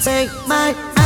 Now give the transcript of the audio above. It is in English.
Take my